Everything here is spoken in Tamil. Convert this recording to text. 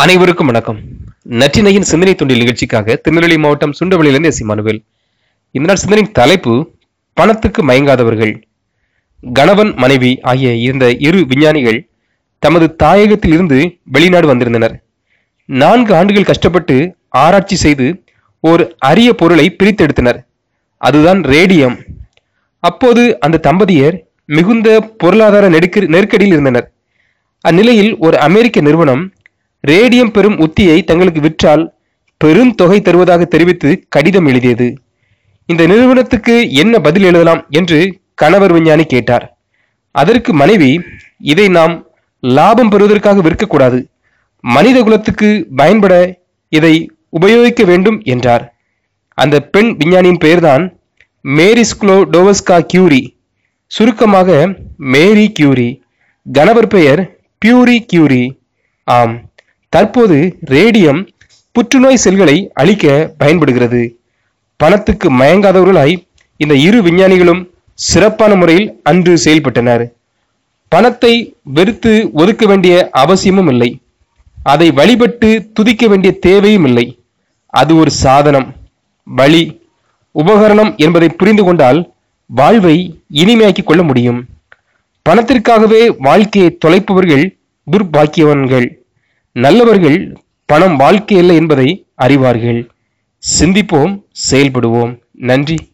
அனைவருக்கும் வணக்கம். நற்றினையின் சிந்தனை தொண்டில் நிகழ்ச்சிக்காக திருநெல்வேலி மாவட்டம் சுண்டவளியிலிருந்து எஸ் மனுவில். இந்த நாள் சிந்தனையின் தலைப்பு பணத்துக்கு மயங்காதவர்கள். கணவன் மனைவி ஆகிய இருந்த இரு விஞ்ஞானிகள் தமது தாயகத்தில் இருந்து வெளிநாடு வந்திருந்தனர். நான்கு ஆண்டுகள் கஷ்டப்பட்டு ஆராய்ச்சி செய்து ஓர் அரிய பொருளை பிரித்தெடுத்தனர். அதுதான் ரேடியம். அப்போது அந்த தம்பதியர் மிகுந்த பொருளாதார நெருக்கடி நெருக்கடியில் இருந்தனர். அந்நிலையில் ஒரு அமெரிக்க நிறுவனம் ரேடியம் பெறும் உத்தியை தங்களுக்கு விற்றால் பெரும் தொகை தருவதாக தெரிவித்து கடிதம் எழுதியது. இந்த நிறுவனத்துக்கு என்ன பதில் எழுதலாம் என்று கணவர் விஞ்ஞானி கேட்டார். அதற்கு மனைவி இதை நாம் லாபம் பெறுவதற்காக விற்கக்கூடாது. மனித குலத்துக்கு பயன்பட இதை உபயோகிக்க வேண்டும் என்றார். அந்த பெண் விஞ்ஞானியின் பெயர்தான் மேரிஸ்க்ளோ டோவஸ்கா கியூரி. சுருக்கமாக மேரி கியூரி. கணவர் பெயர் பியூரி கியூரி. ஆம். தற்போது ரேடியம் புற்றுநோய் செல்களை அழிக்க பயன்படுகிறது. பணத்துக்கு மயங்காதவர்களாய் இந்த இரு விஞ்ஞானிகளும் சிறப்பான முறையில் அன்று செயல்பட்டனர். பணத்தை வெறுத்து ஒதுக்க வேண்டிய அவசியமும் இல்லை. அதை வழிபட்டு துதிக்க வேண்டிய தேவையும் இல்லை. அது ஒரு சாதனம் வழி உபகரணம் என்பதை புரிந்து கொண்டால் வாழ்வை இனிமையாக்கிக் கொள்ள முடியும். பணத்திற்காகவே வாழ்க்கையை தொலைப்பவர்கள் துர்பாக்கியவன்கள். நல்லவர்கள் பணம் வாழ்க்கை இல்லை என்பதை அறிவார்கள். சிந்திப்போம் செயல்படுவோம். நன்றி.